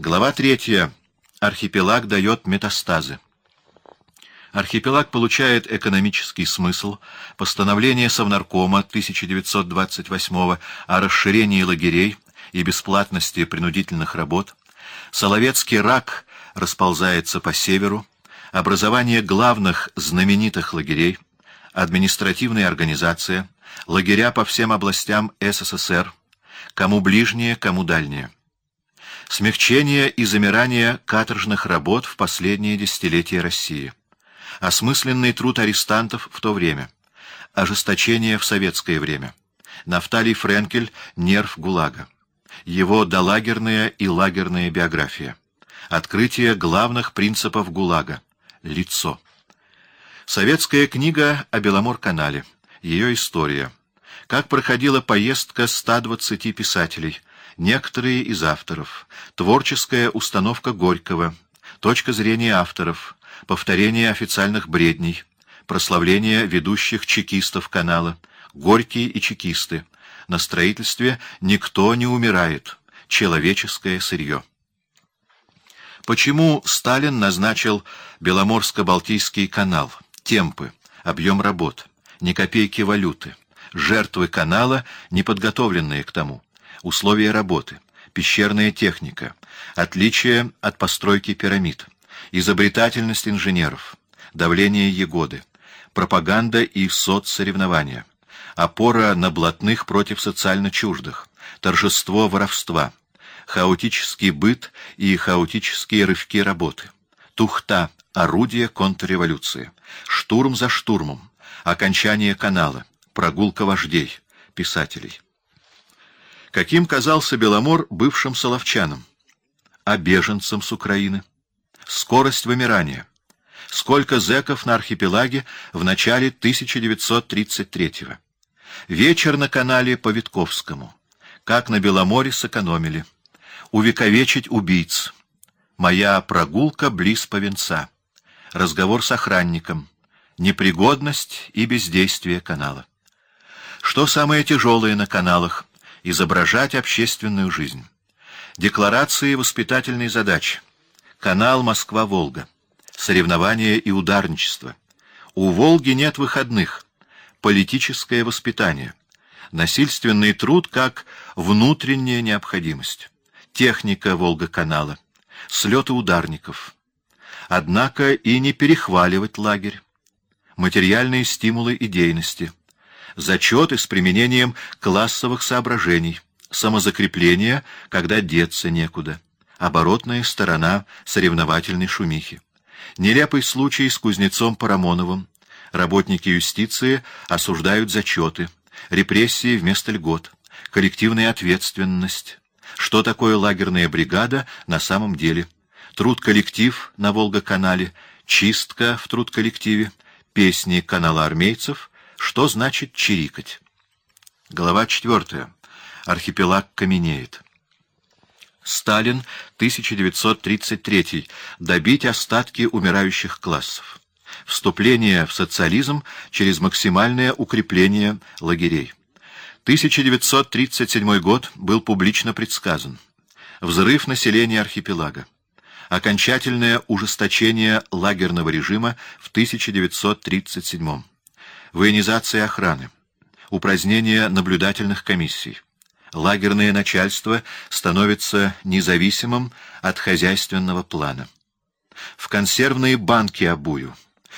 Глава третья. Архипелаг дает метастазы. Архипелаг получает экономический смысл. Постановление Совнаркома 1928 о расширении лагерей и бесплатности принудительных работ. Соловецкий рак расползается по северу. Образование главных знаменитых лагерей. Административная организация. Лагеря по всем областям СССР. Кому ближнее, кому дальнее смягчение и замирание каторжных работ в последние десятилетия России, осмысленный труд арестантов в то время, ожесточение в советское время, Нафталий Френкель «Нерв ГУЛАГа», его долагерная и лагерная биография, открытие главных принципов ГУЛАГа, лицо. Советская книга о Беломор-канале, ее история, как проходила поездка 120 писателей, некоторые из авторов, творческая установка Горького, точка зрения авторов, повторение официальных бредней, прославление ведущих чекистов канала, Горькие и чекисты. На строительстве никто не умирает. Человеческое сырье. Почему Сталин назначил Беломорско-Балтийский канал, темпы, объем работ, ни копейки валюты, жертвы канала, не подготовленные к тому? Условия работы, пещерная техника, отличие от постройки пирамид, изобретательность инженеров, давление Егоды, пропаганда и соцсоревнования, опора на блатных против социально чуждых, торжество воровства, хаотический быт и хаотические рывки работы, тухта, орудие контрреволюции, штурм за штурмом, окончание канала, прогулка вождей, писателей. Каким казался Беломор бывшим соловчанам? А беженцам с Украины? Скорость вымирания. Сколько зэков на архипелаге в начале 1933-го? Вечер на канале по Витковскому. Как на Беломоре сэкономили. Увековечить убийц. Моя прогулка близ Повенца. Разговор с охранником. Непригодность и бездействие канала. Что самое тяжелое на каналах? Изображать общественную жизнь. Декларации воспитательной задачи. Канал Москва-Волга. Соревнования и ударничество. У Волги нет выходных. Политическое воспитание. Насильственный труд как внутренняя необходимость. Техника Волга-канала. Слеты ударников. Однако и не перехваливать лагерь. Материальные стимулы идейности зачеты с применением классовых соображений, самозакрепление, когда деться некуда, оборотная сторона соревновательной шумихи. Нелепый случай с кузнецом Парамоновым. Работники юстиции осуждают зачеты, репрессии вместо льгот, коллективная ответственность. Что такое лагерная бригада на самом деле? Труд-коллектив на Волга-канале, чистка в труд-коллективе, песни канала армейцев, что значит чирикать? Глава четвертая. Архипелаг каменеет. Сталин, 1933. Добить остатки умирающих классов. Вступление в социализм через максимальное укрепление лагерей. 1937 год был публично предсказан. Взрыв населения архипелага. Окончательное ужесточение лагерного режима в 1937 военизация охраны, упразднение наблюдательных комиссий. Лагерное начальство становится независимым от хозяйственного плана. В консервные банки обую,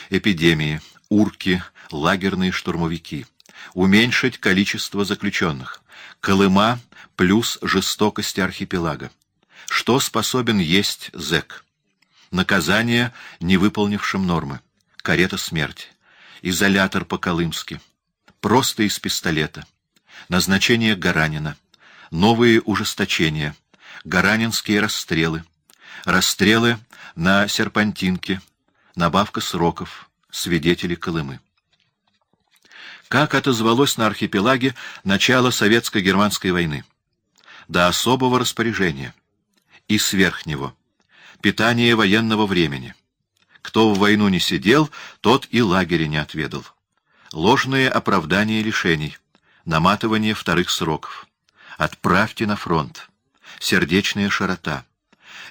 эпидемии, урки, лагерные штурмовики. Уменьшить количество заключенных. Колыма плюс жестокости архипелага. Что способен есть зэк? Наказание невыполнившим нормы. Карета смерти изолятор по-колымски, просто из пистолета, назначение Гаранина, новые ужесточения, гаранинские расстрелы, расстрелы на серпантинке, набавка сроков, свидетели Колымы. Как отозвалось на архипелаге начало советско-германской войны? До особого распоряжения и сверх него. Питание военного времени. Кто в войну не сидел, тот и лагеря не отведал. Ложные оправдания лишений, наматывание вторых сроков. Отправьте на фронт. Сердечная широта.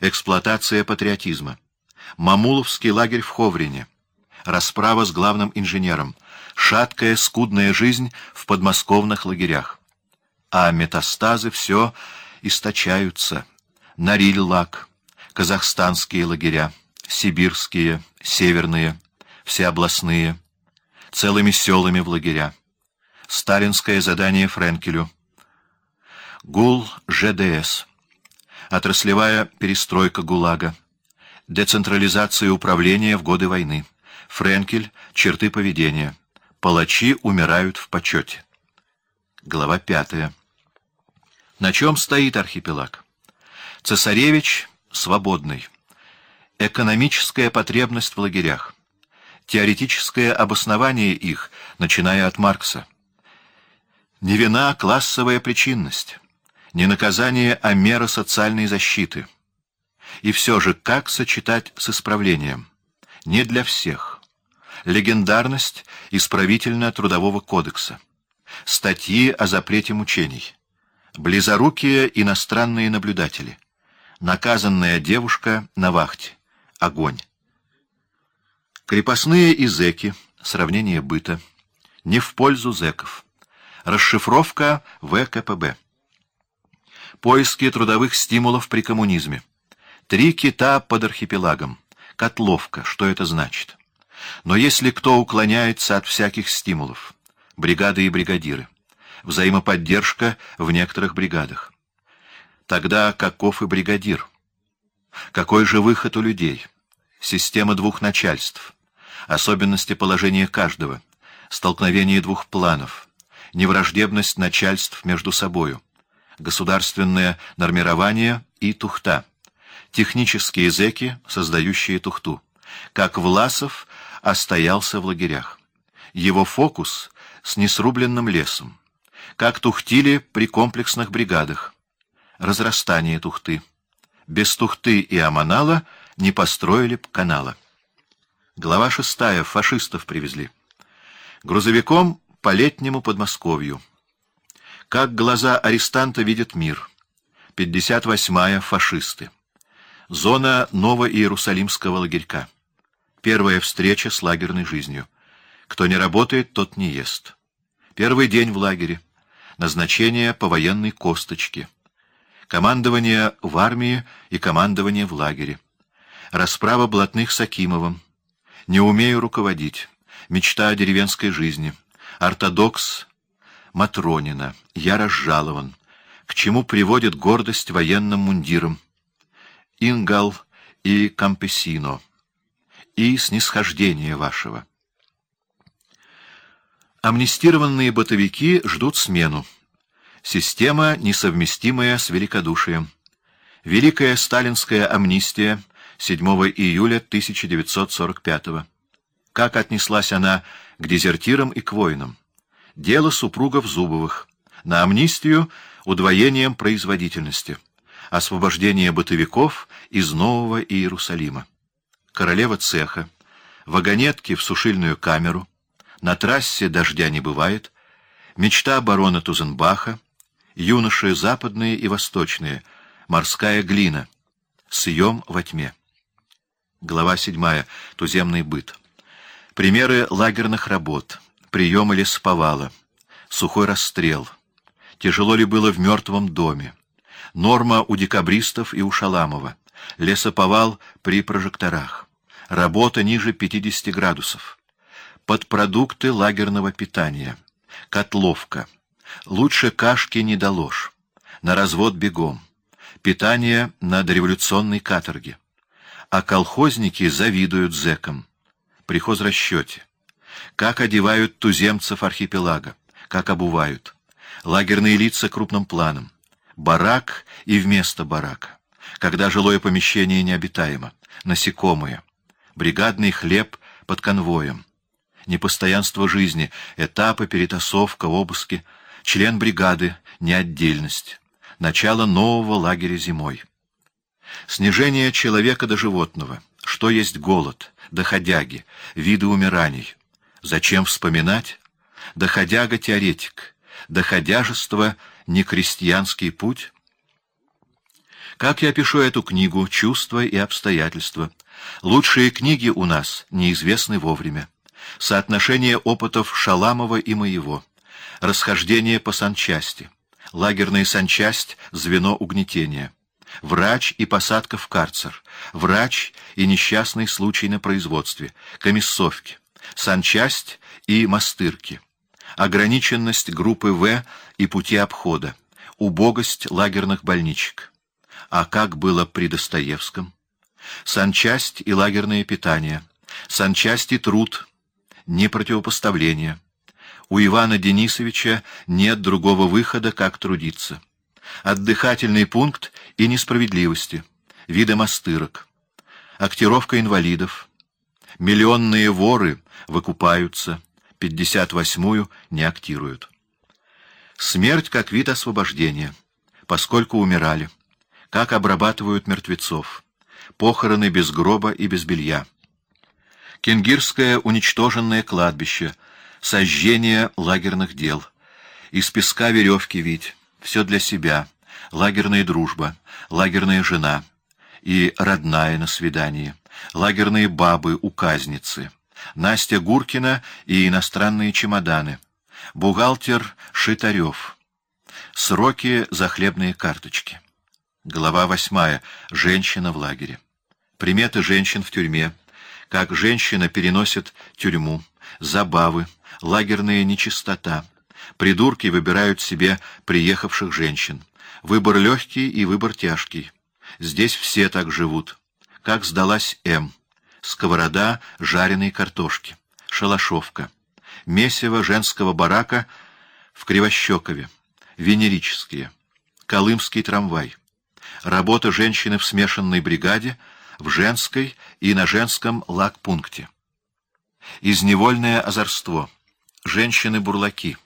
эксплуатация патриотизма, Мамуловский лагерь в Ховрине, расправа с главным инженером, шаткая, скудная жизнь в подмосковных лагерях. А метастазы все источаются. Нориль-лаг, казахстанские лагеря, сибирские, северные, всеобластные, целыми селами в лагеря. Сталинское задание Френкелю. ГУЛ ЖДС. Отраслевая перестройка ГУЛАГа. Децентрализация управления в годы войны. Френкель. Черты поведения. Палачи умирают в почете. Глава пятая. На чем стоит архипелаг? Цесаревич свободный. Экономическая потребность в лагерях. Теоретическое обоснование их, начиная от Маркса. Не вина, а классовая причинность. Не наказание, а мера социальной защиты. И все же, как сочетать с исправлением? Не для всех. Легендарность исправительно-трудового кодекса. Статьи о запрете мучений. Близорукие иностранные наблюдатели. Наказанная девушка на вахте. Огонь. Крепостные и зэки. Сравнение быта. Не в пользу зэков. Расшифровка ВКПБ. Поиски трудовых стимулов при коммунизме. Три кита под архипелагом. Котловка. Что это значит? Но если кто уклоняется от всяких стимулов, бригады и бригадиры, взаимоподдержка в некоторых бригадах, тогда каков и бригадир? Какой же выход у людей? Система двух начальств, особенности положения каждого, столкновение двух планов, невраждебность начальств между собою, государственное нормирование и тухта, технические зэки, создающие тухту, как Власов остоялся в лагерях. Его фокус с несрубленным лесом, как тухтили при комплексных бригадах, разрастание тухты. Без тухты и аманала не построили б канала. Глава шестая. Фашистов привезли. Грузовиком по летнему Подмосковью. Как глаза арестанта видят мир. 58-я. Фашисты. Зона Ново-Иерусалимского лагерька. Первая встреча с лагерной жизнью. Кто не работает, тот не ест. Первый день в лагере. Назначение по военной косточке. Командование в армии и командование в лагере. Расправа блатных с Акимовым. Не умею руководить. Мечта о деревенской жизни. Ортодокс Матронина. Я разжалован. К чему приводит гордость военным мундиром? Ингал и Кампесино. И снисхождение вашего. Амнистированные бытовики ждут смену. Система, несовместимая с великодушием. Великая сталинская амнистия 7 июля 1945 -го. Как отнеслась она к дезертирам и к воинам? Дело супругов Зубовых. На амнистию удвоением производительности. Освобождение бытовиков из Нового Иерусалима. Королева цеха. Вагонетки в сушильную камеру. На трассе дождя не бывает. Мечта барона Тузенбаха. Юноши западные и восточные. Морская глина. Съем во тьме. Глава седьмая. Туземный быт. Примеры лагерных работ. Приемы лесповала. Сухой расстрел. Тяжело ли было в мертвом доме. Норма у декабристов и у Шаламова. Лесоповал при прожекторах. Работа ниже 50 градусов. Подпродукты лагерного питания. Котловка. Лучше кашки не доложь. На развод бегом. Питание на дореволюционной каторге. А колхозники завидуют зэкам. При хозрасчете. Как одевают туземцев архипелага. Как обувают. Лагерные лица крупным планом. Барак и вместо барака. Когда жилое помещение необитаемо. Насекомые. Бригадный хлеб под конвоем. Непостоянство жизни, этапы, перетасовка, обыски. Член бригады, неотдельность. Начало нового лагеря зимой. Снижение человека до животного. Что есть голод, доходяги, виды умираний. Зачем вспоминать? Доходяга-теоретик. Доходяжество — не крестьянский путь. Как я пишу эту книгу «Чувства и обстоятельства»? Лучшие книги у нас неизвестны вовремя. Соотношение опытов Шаламова и моего. Расхождение по санчасти. Лагерная санчасть — звено угнетения. Врач и посадка в карцер. Врач и несчастный случай на производстве. Комиссовки. Санчасть и мастырки. Ограниченность группы В и пути обхода. Убогость лагерных больничек. А как было при Достоевском? Санчасть и лагерное питание. Санчасть и труд. Не противопоставление. У Ивана Денисовича нет другого выхода, как трудиться. Отдыхательный пункт и несправедливости. Виды мастырок. Актировка инвалидов. Миллионные воры выкупаются. 58-ю не актируют. Смерть как вид освобождения, поскольку умирали как обрабатывают мертвецов, похороны без гроба и без белья. Кенгирское уничтоженное кладбище, сожжение лагерных дел, из песка веревки вить, все для себя, лагерная дружба, лагерная жена и родная на свидании, лагерные бабы, указницы, Настя Гуркина и иностранные чемоданы, бухгалтер Шитарев, сроки за хлебные карточки. Глава восьмая. Женщина в лагере. Приметы женщин в тюрьме. Как женщина переносит тюрьму. Забавы. Лагерная нечистота. Придурки выбирают себе приехавших женщин. Выбор легкий и выбор тяжкий. Здесь все так живут. Как сдалась М. Сковорода жареной картошки. Шалашовка. Месиво женского барака в Кривощекове. Венерические. Колымский трамвай работа женщины в смешанной бригаде, в женской и на женском лагпункте. Изневольное озорство. Женщины-бурлаки.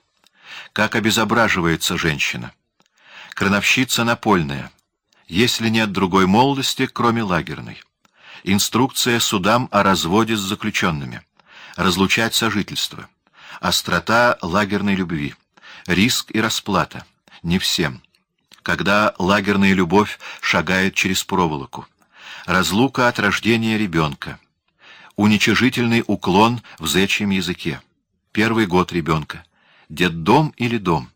Как обезображивается женщина. Крановщица напольная. Если нет другой молодости, кроме лагерной. Инструкция судам о разводе с заключенными. Разлучать сожительство. Острота лагерной любви. Риск и расплата. Не всем когда лагерная любовь шагает через проволоку, разлука от рождения ребенка, уничижительный уклон в зечьем языке, первый год ребенка, детдом или дом,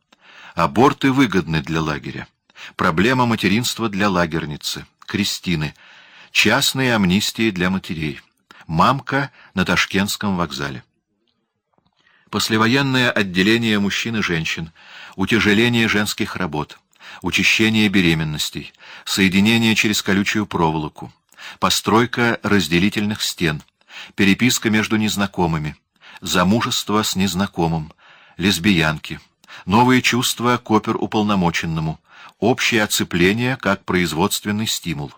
аборты выгодны для лагеря, проблема материнства для лагерницы, Кристины, частные амнистии для матерей, мамка на Ташкентском вокзале. Послевоенное отделение мужчин и женщин, утяжеление женских работ — учащение беременностей, соединение через колючую проволоку, постройка разделительных стен, переписка между незнакомыми, замужество с незнакомым, лесбиянки, новые чувства к оперуполномоченному, общее оцепление как производственный стимул.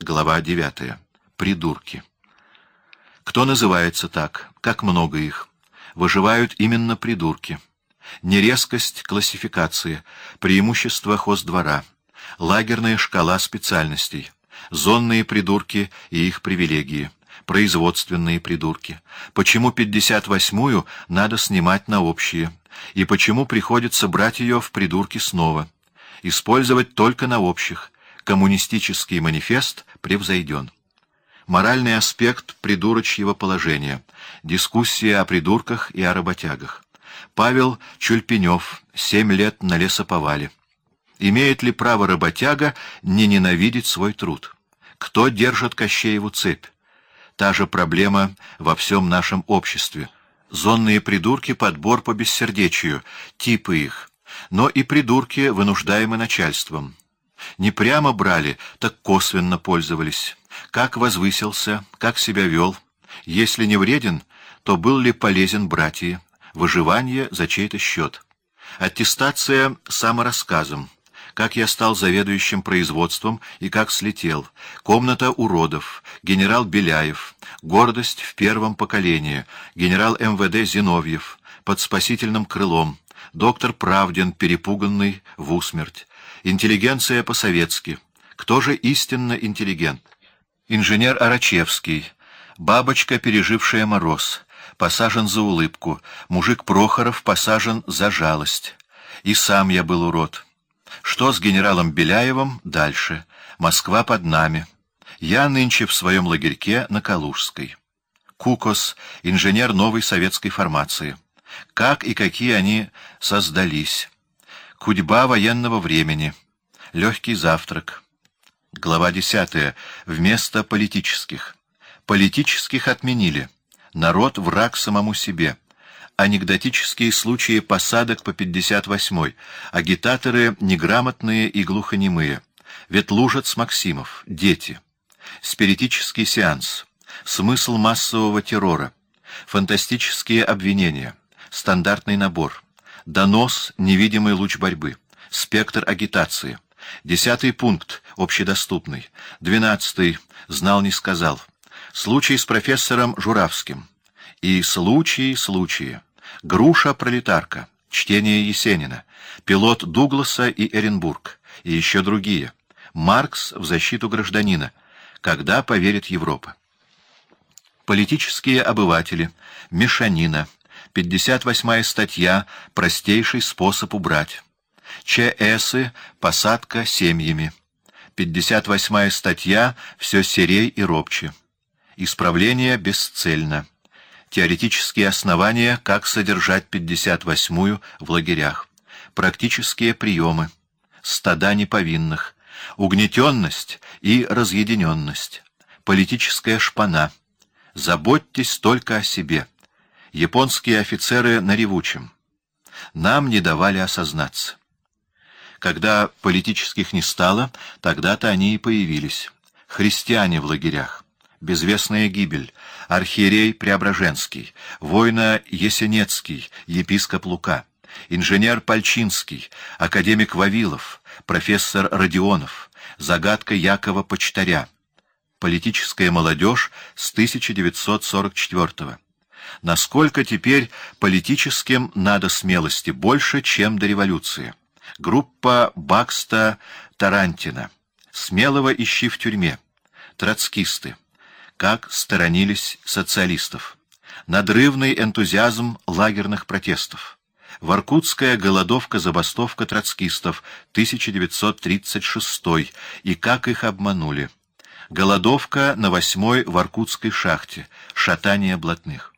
Глава 9. Придурки. Кто называется так? Как много их? Выживают именно придурки нерезкость классификации, преимущества хоздвора, лагерная шкала специальностей, зонные придурки и их привилегии, производственные придурки, почему 58-ю надо снимать на общие, и почему приходится брать ее в придурки снова, использовать только на общих, коммунистический манифест превзойден. Моральный аспект придурочьего положения, дискуссия о придурках и о работягах. Павел Чульпенев, семь лет на лесоповале. Имеет ли право работяга не ненавидеть свой труд? Кто держит Кощееву цепь? Та же проблема во всем нашем обществе. Зонные придурки — подбор по бессердечию, типы их. Но и придурки, вынуждаемы начальством. Не прямо брали, так косвенно пользовались. Как возвысился, как себя вел. Если не вреден, то был ли полезен братья? Выживание за чей-то счет. Аттестация саморассказом. Как я стал заведующим производством и как слетел. Комната уродов. Генерал Беляев. Гордость в первом поколении. Генерал МВД Зиновьев. Под спасительным крылом. Доктор Правдин, перепуганный в усмерть. Интеллигенция по-советски. Кто же истинно интеллигент? Инженер Арачевский. Бабочка, пережившая мороз посажен за улыбку, мужик Прохоров посажен за жалость. И сам я был урод. Что с генералом Беляевым дальше? Москва под нами. Я нынче в своем лагерьке на Калужской. Кукос, инженер новой советской формации. Как и какие они создались. Кудьба военного времени. Легкий завтрак. Глава 10. Вместо политических. Политических отменили. Народ враг самому себе. Анекдотические случаи посадок по 58-й. Агитаторы неграмотные и глухонемые. Ветлужец Максимов. Дети. Спиритический сеанс. Смысл массового террора. Фантастические обвинения. Стандартный набор. Донос «Невидимый луч борьбы». Спектр агитации. Десятый пункт, общедоступный. Двенадцатый, знал не сказал. Случай с профессором Журавским. И случаи, случаи. Груша-пролетарка. Чтение Есенина. Пилот Дугласа и Эренбург. И еще другие. Маркс в защиту гражданина. Когда поверит Европа? Политические обыватели. Мешанина. 58-я статья «Простейший способ убрать». ЧСы «Посадка семьями». 58-я статья «Все серей и робче». Исправление бесцельно. Теоретические основания, как содержать 58-ю в лагерях. Практические приемы. Стада неповинных. Угнетенность и разъединенность. Политическая шпана. Заботьтесь только о себе. Японские офицеры на ревучем. Нам не давали осознаться. Когда политических не стало, тогда-то они и появились. Христиане в лагерях. Безвестная гибель. Архиерей Преображенский. Война Есенецкий. Епископ Лука. Инженер Пальчинский. Академик Вавилов. Профессор Родионов. Загадка Якова Почтаря. Политическая молодежь с 1944 -го. Насколько теперь политическим надо смелости больше, чем до революции? Группа Бакста Тарантина. Смелого ищи в тюрьме. Троцкисты. Как сторонились социалистов. Надрывный энтузиазм лагерных протестов. Воркутская голодовка-забастовка троцкистов, 1936 и как их обманули. Голодовка на восьмой Воркутской шахте, шатание блатных.